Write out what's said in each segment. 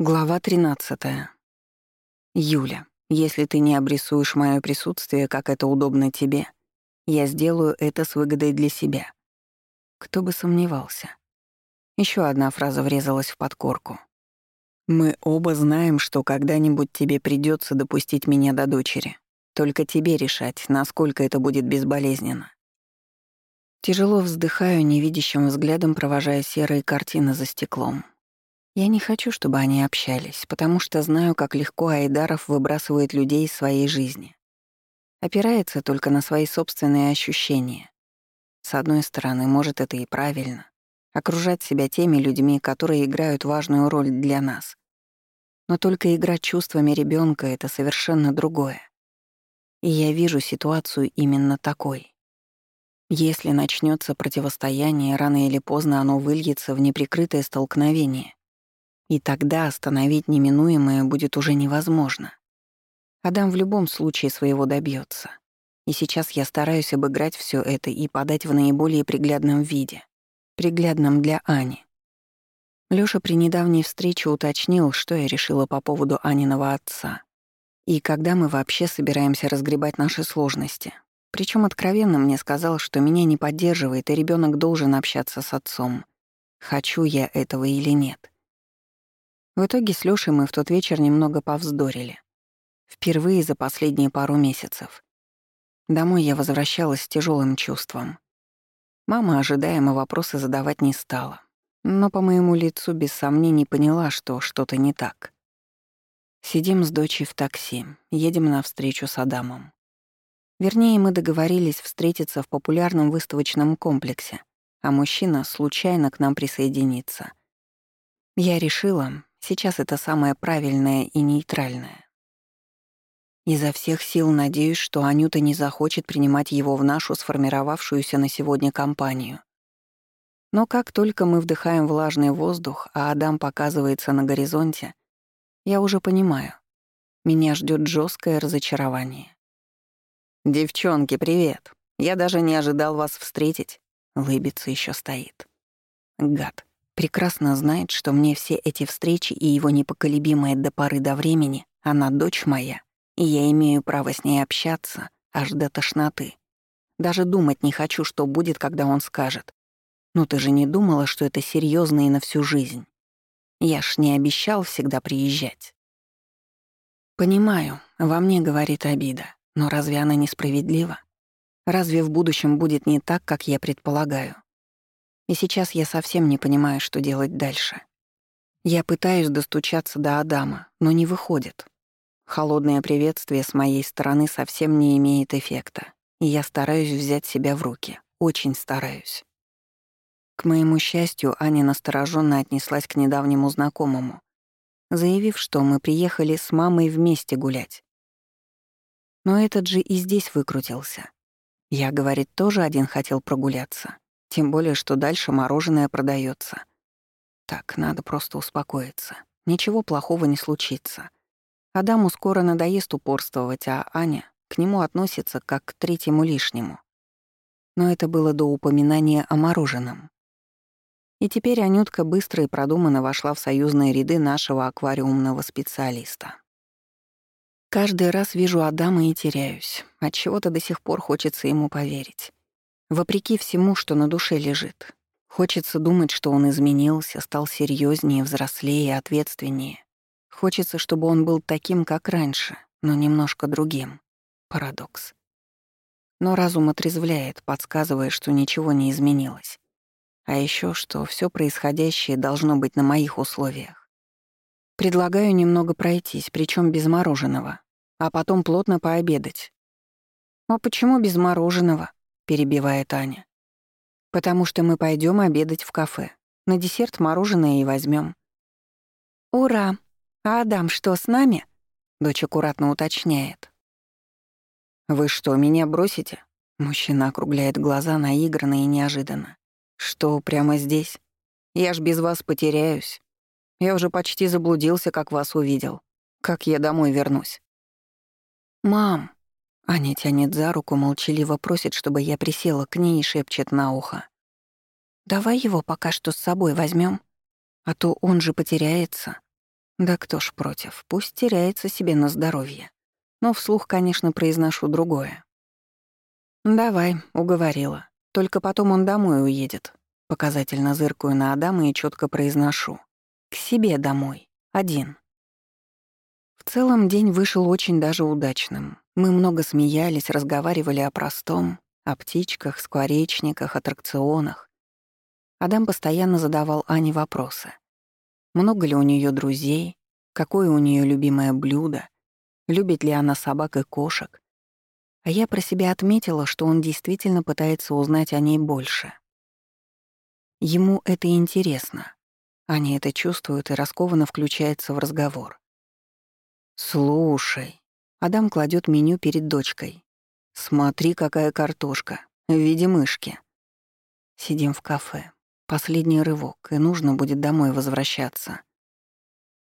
Глава 13. Юля, если ты не обрисуешь мое присутствие, как это удобно тебе, я сделаю это с выгодой для себя. Кто бы сомневался. Еще одна фраза врезалась в подкорку. Мы оба знаем, что когда-нибудь тебе придется допустить меня до дочери. Только тебе решать, насколько это будет безболезненно. Тяжело вздыхаю, невидящим взглядом провожая серые картины за стеклом. Я не хочу, чтобы они общались, потому что знаю, как легко Айдаров выбрасывает людей из своей жизни. Опирается только на свои собственные ощущения. С одной стороны, может, это и правильно — окружать себя теми людьми, которые играют важную роль для нас. Но только играть чувствами ребенка это совершенно другое. И я вижу ситуацию именно такой. Если начнется противостояние, рано или поздно оно выльется в неприкрытое столкновение, и тогда остановить неминуемое будет уже невозможно. Адам в любом случае своего добьется. И сейчас я стараюсь обыграть все это и подать в наиболее приглядном виде. Приглядном для Ани. Лёша при недавней встрече уточнил, что я решила по поводу Аниного отца. И когда мы вообще собираемся разгребать наши сложности. Причем откровенно мне сказал, что меня не поддерживает, и ребенок должен общаться с отцом. Хочу я этого или нет. В итоге с Лёшей мы в тот вечер немного повздорили. Впервые за последние пару месяцев. Домой я возвращалась с тяжелым чувством. Мама ожидаемо вопросы задавать не стала, но по моему лицу без сомнений поняла, что что-то не так. Сидим с дочей в такси, едем на встречу с Адамом. Вернее, мы договорились встретиться в популярном выставочном комплексе, а мужчина случайно к нам присоединится. Я решила, Сейчас это самое правильное и нейтральное. Изо всех сил надеюсь, что Анюта не захочет принимать его в нашу сформировавшуюся на сегодня компанию. Но как только мы вдыхаем влажный воздух, а Адам показывается на горизонте, я уже понимаю, меня ждет жесткое разочарование. «Девчонки, привет! Я даже не ожидал вас встретить». Лыбится еще стоит. Гад. Прекрасно знает, что мне все эти встречи и его непоколебимая до поры до времени, она дочь моя, и я имею право с ней общаться аж до тошноты. Даже думать не хочу, что будет, когда он скажет. «Ну ты же не думала, что это серьезно и на всю жизнь? Я ж не обещал всегда приезжать». Понимаю, во мне говорит обида, но разве она несправедлива? Разве в будущем будет не так, как я предполагаю? И сейчас я совсем не понимаю, что делать дальше. Я пытаюсь достучаться до Адама, но не выходит. Холодное приветствие с моей стороны совсем не имеет эффекта, и я стараюсь взять себя в руки. Очень стараюсь. К моему счастью, Аня настороженно отнеслась к недавнему знакомому, заявив, что мы приехали с мамой вместе гулять. Но этот же и здесь выкрутился. Я, говорит, тоже один хотел прогуляться. Тем более, что дальше мороженое продается. Так, надо просто успокоиться. Ничего плохого не случится. Адаму скоро надоест упорствовать, а Аня к нему относится как к третьему лишнему. Но это было до упоминания о мороженом. И теперь Анютка быстро и продуманно вошла в союзные ряды нашего аквариумного специалиста. Каждый раз вижу Адама и теряюсь. От чего то до сих пор хочется ему поверить. Вопреки всему, что на душе лежит. Хочется думать, что он изменился, стал серьезнее, взрослее, ответственнее. Хочется, чтобы он был таким, как раньше, но немножко другим. Парадокс. Но разум отрезвляет, подсказывая, что ничего не изменилось. А еще, что все происходящее должно быть на моих условиях. Предлагаю немного пройтись, причем без мороженого, а потом плотно пообедать. А почему без мороженого? — перебивает Аня. «Потому что мы пойдем обедать в кафе. На десерт мороженое и возьмем. «Ура! А Адам что, с нами?» — дочь аккуратно уточняет. «Вы что, меня бросите?» Мужчина округляет глаза наигранно и неожиданно. «Что, прямо здесь? Я ж без вас потеряюсь. Я уже почти заблудился, как вас увидел. Как я домой вернусь?» «Мам!» Аня тянет за руку, молчаливо просит, чтобы я присела к ней и шепчет на ухо. «Давай его пока что с собой возьмем, а то он же потеряется». Да кто ж против, пусть теряется себе на здоровье. Но вслух, конечно, произношу другое. «Давай», — уговорила. «Только потом он домой уедет». Показательно зыркаю на Адама и четко произношу. «К себе домой. Один». В целом день вышел очень даже удачным. Мы много смеялись, разговаривали о простом, о птичках, скворечниках, аттракционах. Адам постоянно задавал Ане вопросы. Много ли у нее друзей? Какое у нее любимое блюдо? Любит ли она собак и кошек? А я про себя отметила, что он действительно пытается узнать о ней больше. Ему это интересно. Аня это чувствует и раскованно включается в разговор. «Слушай», — Адам кладет меню перед дочкой. «Смотри, какая картошка, в виде мышки». Сидим в кафе. Последний рывок, и нужно будет домой возвращаться.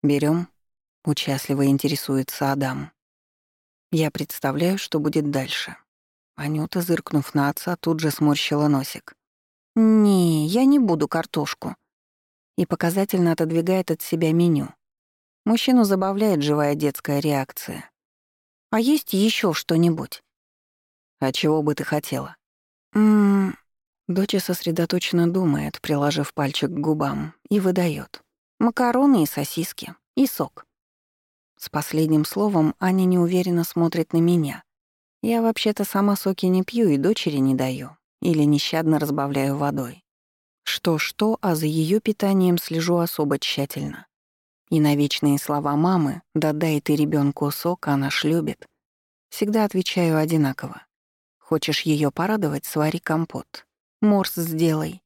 Берем? участливо интересуется Адам. Я представляю, что будет дальше. Анюта, зыркнув на отца, тут же сморщила носик. «Не, я не буду картошку». И показательно отодвигает от себя меню. Мужчину забавляет живая детская реакция. «А есть еще что-нибудь?» «А чего бы ты хотела?» «Ммм...» Доча сосредоточенно думает, приложив пальчик к губам, и выдает. «Макароны и сосиски. И сок». С последним словом Аня неуверенно смотрит на меня. Я вообще-то сама соки не пью и дочери не даю. Или нещадно разбавляю водой. Что-что, а за ее питанием слежу особо тщательно. И на вечные слова мамы «да дай ты ребенку сок, она ж любит» всегда отвечаю одинаково. Хочешь ее порадовать, свари компот. Морс сделай.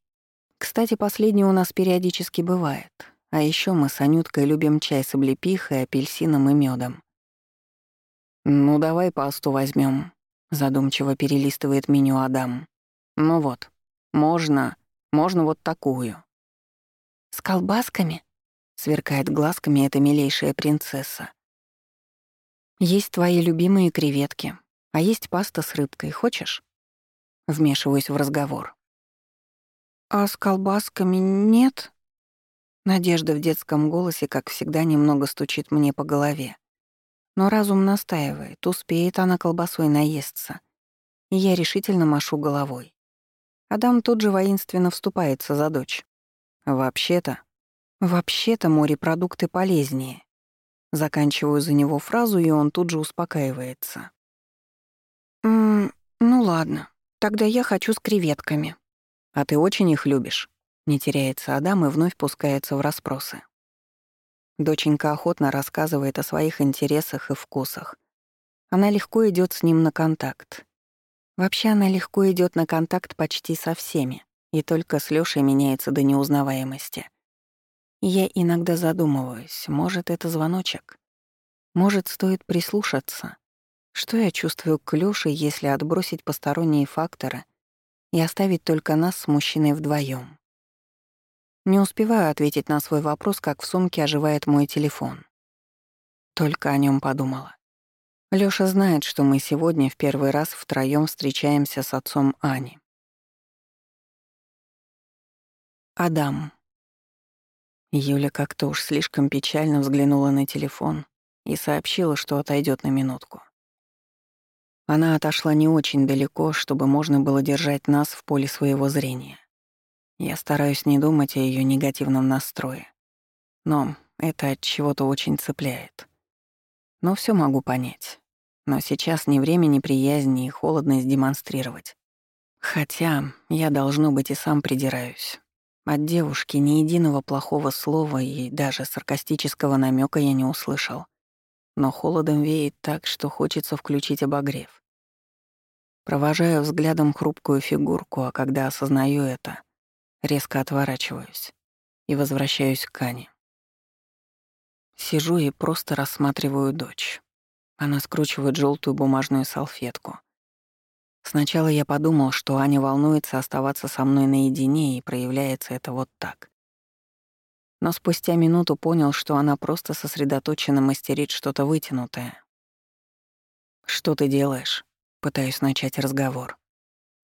Кстати, последний у нас периодически бывает. А еще мы с Анюткой любим чай с облепихой, апельсином и медом. «Ну, давай пасту возьмем, задумчиво перелистывает меню Адам. «Ну вот, можно, можно вот такую». «С колбасками?» Сверкает глазками эта милейшая принцесса. Есть твои любимые креветки, а есть паста с рыбкой. Хочешь? Вмешиваюсь в разговор. А с колбасками нет? Надежда в детском голосе, как всегда, немного стучит мне по голове. Но разум настаивает, успеет она колбасой наесться. И я решительно машу головой. Адам тут же воинственно вступается за дочь. Вообще-то, Вообще-то морепродукты полезнее. Заканчиваю за него фразу, и он тут же успокаивается. «Ммм, ну ладно, тогда я хочу с креветками». «А ты очень их любишь?» Не теряется Адам и вновь пускается в расспросы. Доченька охотно рассказывает о своих интересах и вкусах. Она легко идет с ним на контакт. Вообще она легко идет на контакт почти со всеми, и только с Лёшей меняется до неузнаваемости — я иногда задумываюсь, может, это звоночек? Может, стоит прислушаться? Что я чувствую к Лёше, если отбросить посторонние факторы и оставить только нас с мужчиной вдвоем? Не успеваю ответить на свой вопрос, как в сумке оживает мой телефон. Только о нем подумала. Лёша знает, что мы сегодня в первый раз втроём встречаемся с отцом Ани. Адам. Юля как-то уж слишком печально взглянула на телефон и сообщила, что отойдет на минутку. Она отошла не очень далеко, чтобы можно было держать нас в поле своего зрения. Я стараюсь не думать о ее негативном настрое. Но это от чего-то очень цепляет. Но все могу понять. Но сейчас не время неприязни и холодность демонстрировать. Хотя я, должно быть, и сам придираюсь. От девушки ни единого плохого слова и даже саркастического намека я не услышал. Но холодом веет так, что хочется включить обогрев. Провожаю взглядом хрупкую фигурку, а когда осознаю это, резко отворачиваюсь и возвращаюсь к Ане. Сижу и просто рассматриваю дочь. Она скручивает желтую бумажную салфетку — Сначала я подумал, что Аня волнуется оставаться со мной наедине, и проявляется это вот так. Но спустя минуту понял, что она просто сосредоточенно мастерит что-то вытянутое. «Что ты делаешь?» — пытаюсь начать разговор.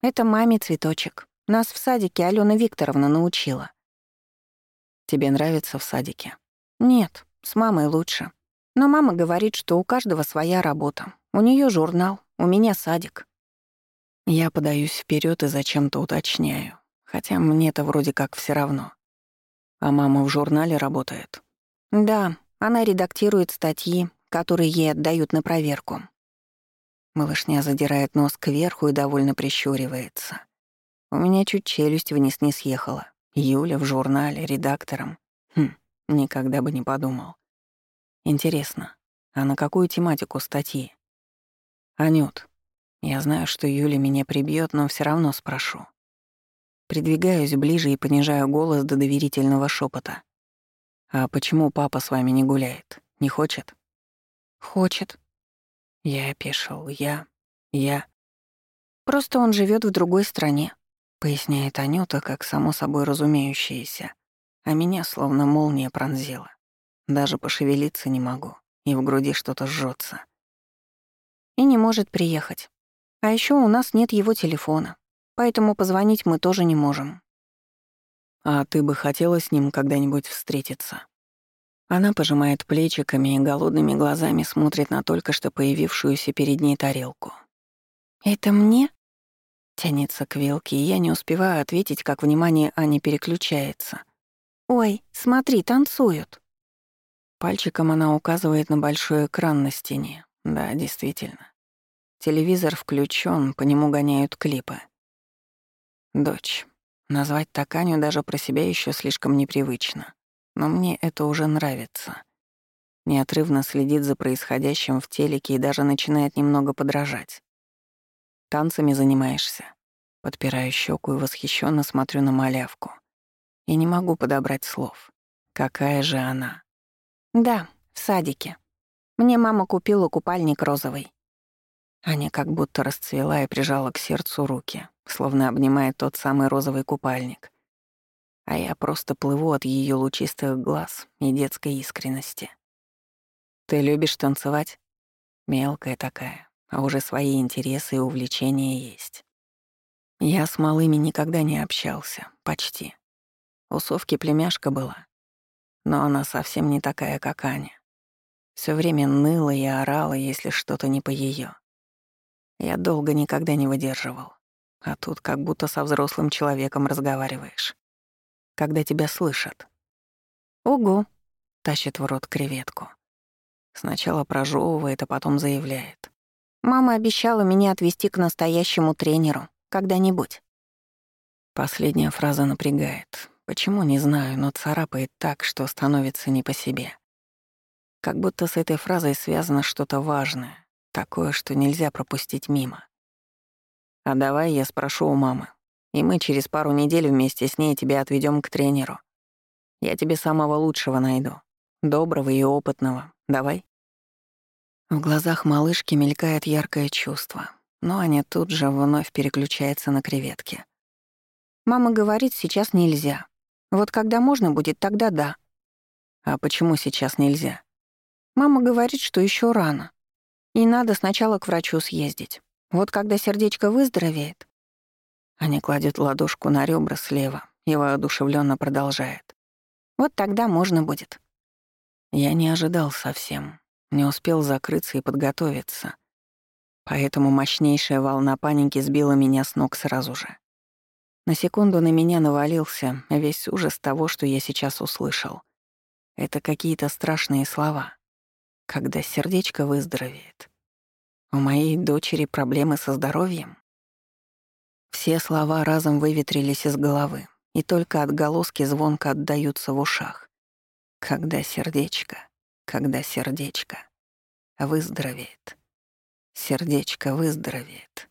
«Это маме цветочек. Нас в садике Алена Викторовна научила». «Тебе нравится в садике?» «Нет, с мамой лучше. Но мама говорит, что у каждого своя работа. У нее журнал, у меня садик. Я подаюсь вперед и зачем-то уточняю. Хотя мне-то вроде как все равно. А мама в журнале работает? Да, она редактирует статьи, которые ей отдают на проверку. Малышня задирает нос кверху и довольно прищуривается. У меня чуть челюсть вниз не съехала. Юля в журнале, редактором. Хм, никогда бы не подумал. Интересно, а на какую тематику статьи? Анют, я знаю, что Юля меня прибьет, но все равно спрошу. Придвигаюсь ближе и понижаю голос до доверительного шепота. «А почему папа с вами не гуляет? Не хочет?» «Хочет». Я опешил. Я... Я... «Просто он живет в другой стране», — поясняет Анюта, как само собой разумеющееся. А меня словно молния пронзила. Даже пошевелиться не могу, и в груди что-то жжется. И не может приехать. А еще у нас нет его телефона поэтому позвонить мы тоже не можем. А ты бы хотела с ним когда-нибудь встретиться? Она пожимает плечиками и голодными глазами смотрит на только что появившуюся перед ней тарелку. «Это мне?» Тянется к вилке, и я не успеваю ответить, как внимание Ани переключается. «Ой, смотри, танцуют!» Пальчиком она указывает на большой экран на стене. Да, действительно. Телевизор включен, по нему гоняют клипы. Дочь. Назвать так Аню даже про себя еще слишком непривычно. Но мне это уже нравится. Неотрывно следит за происходящим в телеке и даже начинает немного подражать. Танцами занимаешься. Подпираю щеку и восхищенно смотрю на малявку. И не могу подобрать слов. Какая же она? Да, в садике. Мне мама купила купальник розовый. Аня как будто расцвела и прижала к сердцу руки, словно обнимая тот самый розовый купальник. А я просто плыву от ее лучистых глаз и детской искренности. «Ты любишь танцевать?» Мелкая такая, а уже свои интересы и увлечения есть. Я с малыми никогда не общался, почти. У Совки племяшка была, но она совсем не такая, как Аня. Все время ныла и орала, если что-то не по ее. Я долго никогда не выдерживал. А тут как будто со взрослым человеком разговариваешь. Когда тебя слышат. «Ого!» — тащит в рот креветку. Сначала прожевывает, а потом заявляет. «Мама обещала меня отвезти к настоящему тренеру. Когда-нибудь». Последняя фраза напрягает. Почему, не знаю, но царапает так, что становится не по себе. Как будто с этой фразой связано что-то важное, Такое, что нельзя пропустить мимо. А давай я спрошу у мамы, и мы через пару недель вместе с ней тебя отведем к тренеру. Я тебе самого лучшего найду. Доброго и опытного. Давай?» В глазах малышки мелькает яркое чувство, но Аня тут же вновь переключается на креветки. «Мама говорит, сейчас нельзя. Вот когда можно будет, тогда да». «А почему сейчас нельзя?» «Мама говорит, что еще рано. И надо сначала к врачу съездить. Вот когда сердечко выздоровеет. Аня кладет ладошку на ребра слева и воодушевленно продолжает. Вот тогда можно будет. Я не ожидал совсем, не успел закрыться и подготовиться. Поэтому мощнейшая волна паники сбила меня с ног сразу же. На секунду на меня навалился весь ужас того, что я сейчас услышал. Это какие-то страшные слова когда сердечко выздоровеет. У моей дочери проблемы со здоровьем. Все слова разом выветрились из головы, и только отголоски звонко отдаются в ушах. Когда сердечко, когда сердечко выздоровеет. Сердечко выздоровеет.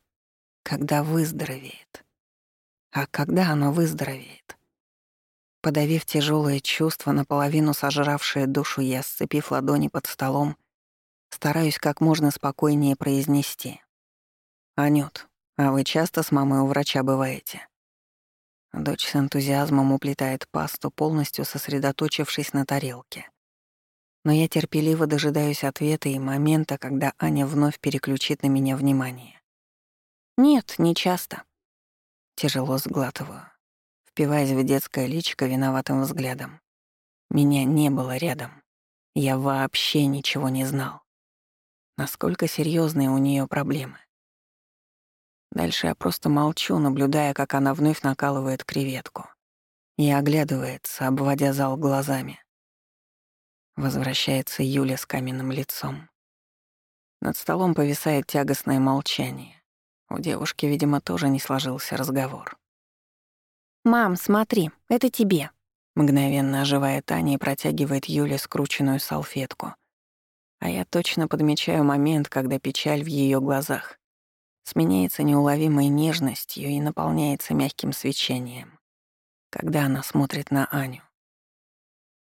Когда выздоровеет. А когда оно выздоровеет? Подавив тяжелое чувство, наполовину сожравшее душу, я, сцепив ладони под столом, стараюсь как можно спокойнее произнести. «Анют, а вы часто с мамой у врача бываете?» Дочь с энтузиазмом уплетает пасту, полностью сосредоточившись на тарелке. Но я терпеливо дожидаюсь ответа и момента, когда Аня вновь переключит на меня внимание. «Нет, не часто». Тяжело сглатываю впиваясь в детское личико виноватым взглядом. Меня не было рядом. Я вообще ничего не знал. Насколько серьезные у нее проблемы. Дальше я просто молчу, наблюдая, как она вновь накалывает креветку. И оглядывается, обводя зал глазами. Возвращается Юля с каменным лицом. Над столом повисает тягостное молчание. У девушки, видимо, тоже не сложился разговор. «Мам, смотри, это тебе», Мгновенно оживает Таня и протягивает Юле скрученную салфетку. А я точно подмечаю момент, когда печаль в ее глазах сменяется неуловимой нежностью и наполняется мягким свечением, когда она смотрит на Аню.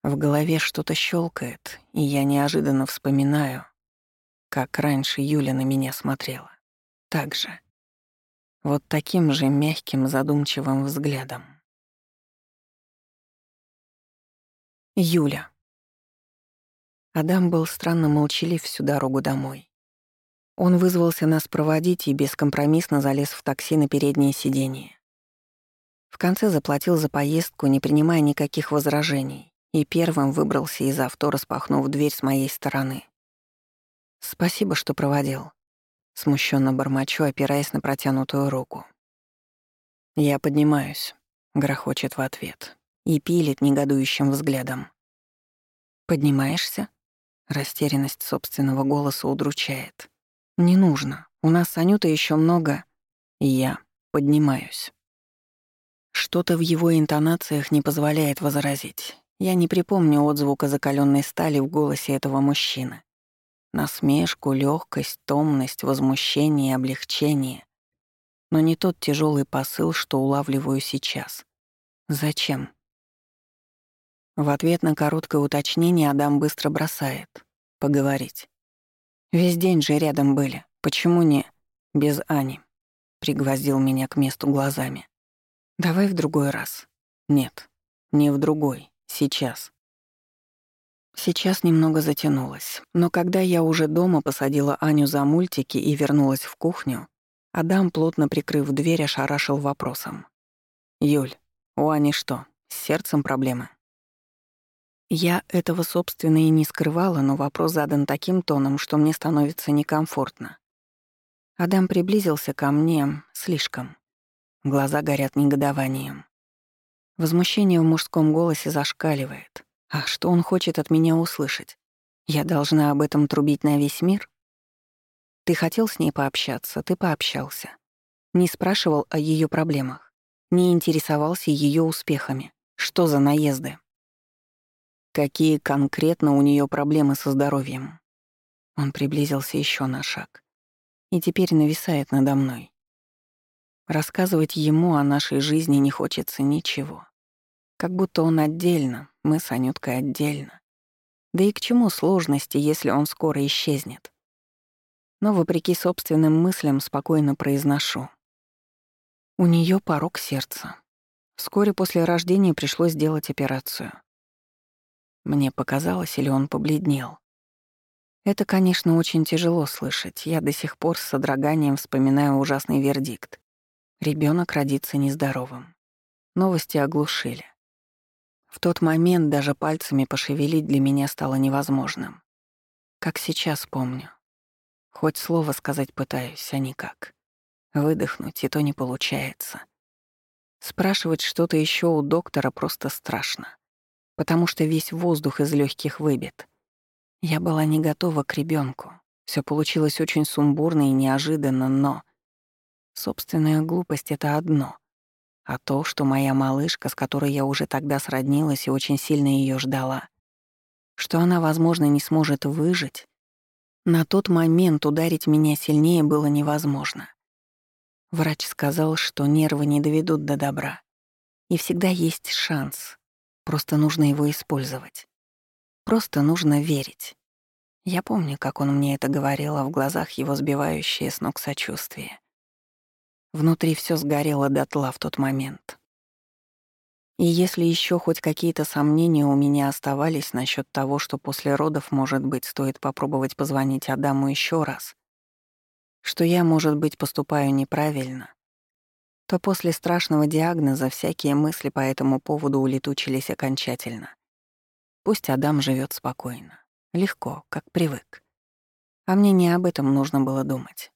В голове что-то щелкает, и я неожиданно вспоминаю, как раньше Юля на меня смотрела. Так же. Вот таким же мягким, задумчивым взглядом. Юля. Адам был странно молчалив всю дорогу домой. Он вызвался нас проводить и бескомпромиссно залез в такси на переднее сиденье. В конце заплатил за поездку, не принимая никаких возражений, и первым выбрался из авто, распахнув дверь с моей стороны. «Спасибо, что проводил», — смущенно бормочу, опираясь на протянутую руку. «Я поднимаюсь», — грохочет в ответ и пилит негодующим взглядом. «Поднимаешься?» Растерянность собственного голоса удручает. «Не нужно. У нас с Анютой еще много...» «Я поднимаюсь». Что-то в его интонациях не позволяет возразить. Я не припомню отзвука закаленной стали в голосе этого мужчины. Насмешку, легкость, томность, возмущение облегчение. Но не тот тяжелый посыл, что улавливаю сейчас. Зачем? В ответ на короткое уточнение Адам быстро бросает. Поговорить. Весь день же рядом были. Почему не без Ани? Пригвоздил меня к месту глазами. Давай в другой раз. Нет, не в другой. Сейчас. Сейчас немного затянулось, но когда я уже дома посадила Аню за мультики и вернулась в кухню, Адам, плотно прикрыв дверь, ошарашил вопросом. «Юль, у Ани что, с сердцем проблемы?» Я этого, собственно, и не скрывала, но вопрос задан таким тоном, что мне становится некомфортно. Адам приблизился ко мне слишком. Глаза горят негодованием. Возмущение в мужском голосе зашкаливает. А что он хочет от меня услышать? Я должна об этом трубить на весь мир? Ты хотел с ней пообщаться, ты пообщался. Не спрашивал о ее проблемах. Не интересовался ее успехами. Что за наезды? Какие конкретно у нее проблемы со здоровьем? Он приблизился еще на шаг и теперь нависает надо мной. Рассказывать ему о нашей жизни не хочется ничего. Как будто он отдельно, мы с Анюткой отдельно. Да и к чему сложности, если он скоро исчезнет? Но, вопреки собственным мыслям, спокойно произношу. У нее порог сердца. Вскоре после рождения пришлось сделать операцию. Мне показалось, или он побледнел. Это, конечно, очень тяжело слышать. Я до сих пор с содроганием вспоминаю ужасный вердикт. Ребенок родится нездоровым. Новости оглушили. В тот момент даже пальцами пошевелить для меня стало невозможным. Как сейчас помню. Хоть слово сказать пытаюсь, а никак. Выдохнуть, и то не получается. Спрашивать что-то еще у доктора просто страшно потому что весь воздух из легких выбит. Я была не готова к ребенку. Все получилось очень сумбурно и неожиданно, но... Собственная глупость — это одно. А то, что моя малышка, с которой я уже тогда сроднилась и очень сильно ее ждала, что она, возможно, не сможет выжить, на тот момент ударить меня сильнее было невозможно. Врач сказал, что нервы не доведут до добра. И всегда есть шанс, Просто нужно его использовать. Просто нужно верить. Я помню, как он мне это говорил, а в глазах его сбивающее с ног сочувствие. Внутри все сгорело дотла в тот момент. И если еще хоть какие-то сомнения у меня оставались насчет того, что после родов, может быть, стоит попробовать позвонить Адаму еще раз, что я, может быть, поступаю неправильно, то после страшного диагноза всякие мысли по этому поводу улетучились окончательно. Пусть Адам живет спокойно. Легко, как привык. А мне не об этом нужно было думать.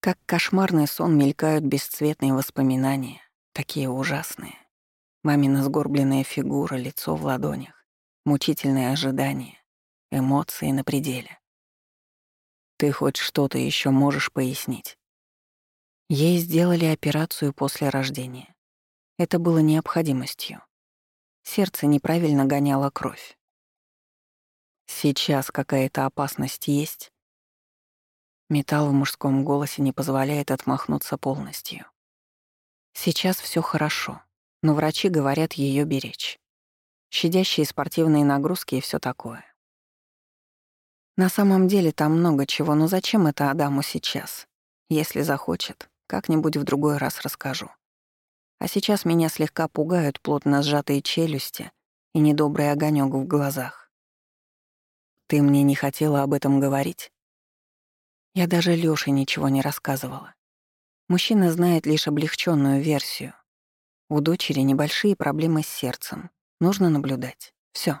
Как кошмарный сон мелькают бесцветные воспоминания, такие ужасные. Мамина сгорбленная фигура, лицо в ладонях, мучительное ожидание, эмоции на пределе. Ты хоть что-то еще можешь пояснить? Ей сделали операцию после рождения. Это было необходимостью. Сердце неправильно гоняло кровь. Сейчас какая-то опасность есть? Металл в мужском голосе не позволяет отмахнуться полностью. Сейчас все хорошо, но врачи говорят ее беречь. Щадящие спортивные нагрузки и все такое. На самом деле там много чего, но зачем это Адаму сейчас? Если захочет, как-нибудь в другой раз расскажу. А сейчас меня слегка пугают плотно сжатые челюсти и недобрый огонек в глазах. Ты мне не хотела об этом говорить? Я даже Лёше ничего не рассказывала. Мужчина знает лишь облегченную версию. У дочери небольшие проблемы с сердцем. Нужно наблюдать. Все.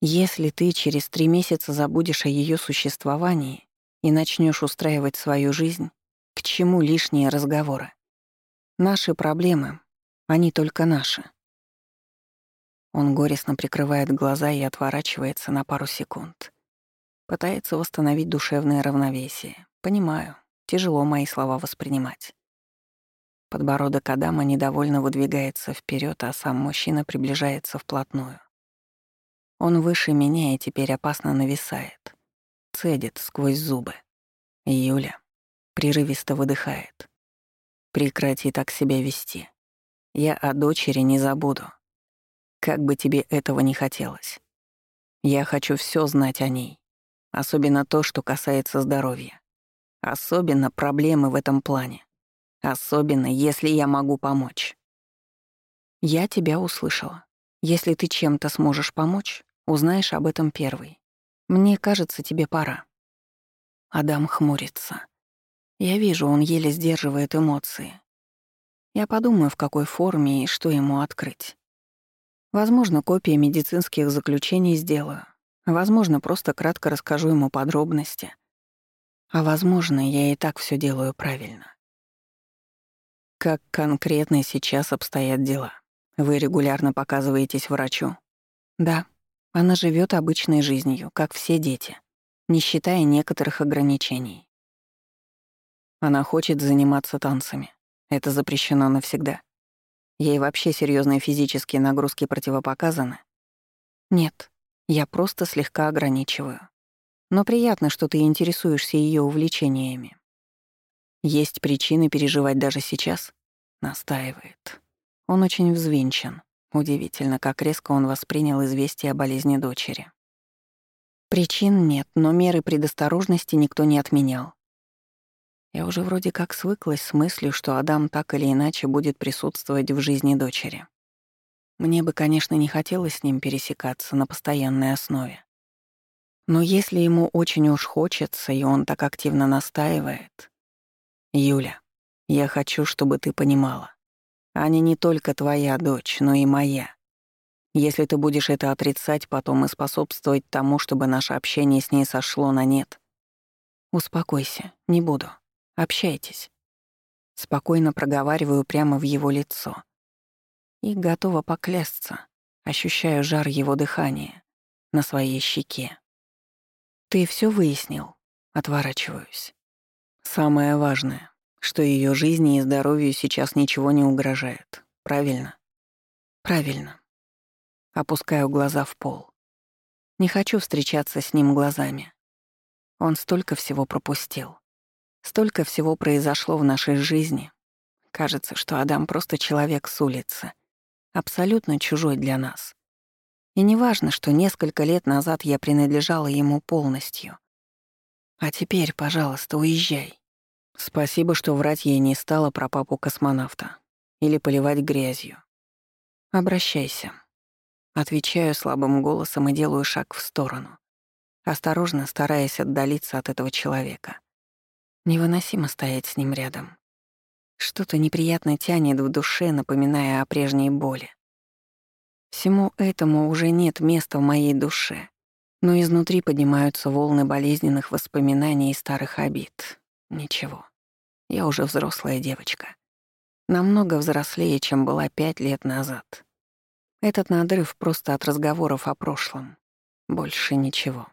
Если ты через три месяца забудешь о ее существовании и начнешь устраивать свою жизнь, к чему лишние разговоры? Наши проблемы, они только наши. Он горестно прикрывает глаза и отворачивается на пару секунд. Пытается восстановить душевное равновесие. Понимаю, тяжело мои слова воспринимать. Подбородок Адама недовольно выдвигается вперед, а сам мужчина приближается вплотную. Он выше меня и теперь опасно нависает. Цедит сквозь зубы. Юля прерывисто выдыхает. Прекрати так себя вести. Я о дочери не забуду. Как бы тебе этого не хотелось. Я хочу все знать о ней. Особенно то, что касается здоровья. Особенно проблемы в этом плане. Особенно, если я могу помочь. Я тебя услышала. Если ты чем-то сможешь помочь, узнаешь об этом первый. Мне кажется, тебе пора. Адам хмурится. Я вижу, он еле сдерживает эмоции. Я подумаю, в какой форме и что ему открыть. Возможно, копии медицинских заключений сделаю. Возможно, просто кратко расскажу ему подробности. А возможно, я и так все делаю правильно. Как конкретно сейчас обстоят дела? Вы регулярно показываетесь врачу? Да. Она живет обычной жизнью, как все дети, не считая некоторых ограничений. Она хочет заниматься танцами. Это запрещено навсегда. Ей вообще серьезные физические нагрузки противопоказаны? Нет, я просто слегка ограничиваю. Но приятно, что ты интересуешься ее увлечениями. Есть причины переживать даже сейчас? Настаивает. Он очень взвинчен. Удивительно, как резко он воспринял известие о болезни дочери. Причин нет, но меры предосторожности никто не отменял. Я уже вроде как свыклась с мыслью, что Адам так или иначе будет присутствовать в жизни дочери. Мне бы, конечно, не хотелось с ним пересекаться на постоянной основе. Но если ему очень уж хочется, и он так активно настаивает... Юля, я хочу, чтобы ты понимала. Аня не только твоя дочь, но и моя. Если ты будешь это отрицать потом и способствовать тому, чтобы наше общение с ней сошло на нет... Успокойся, не буду. Общайтесь. Спокойно проговариваю прямо в его лицо и готова поклясться, ощущаю жар его дыхания на своей щеке. «Ты все выяснил?» Отворачиваюсь. Самое важное, что ее жизни и здоровью сейчас ничего не угрожает. Правильно? Правильно. Опускаю глаза в пол. Не хочу встречаться с ним глазами. Он столько всего пропустил. Столько всего произошло в нашей жизни. Кажется, что Адам просто человек с улицы — абсолютно чужой для нас. И не важно, что несколько лет назад я принадлежала ему полностью. А теперь, пожалуйста, уезжай. Спасибо, что врать ей не стало про папу-космонавта. Или поливать грязью. Обращайся. Отвечаю слабым голосом и делаю шаг в сторону, осторожно стараясь отдалиться от этого человека. Невыносимо стоять с ним рядом. Что-то неприятно тянет в душе, напоминая о прежней боли. Всему этому уже нет места в моей душе. Но изнутри поднимаются волны болезненных воспоминаний и старых обид. Ничего. Я уже взрослая девочка. Намного взрослее, чем была пять лет назад. Этот надрыв просто от разговоров о прошлом. Больше ничего.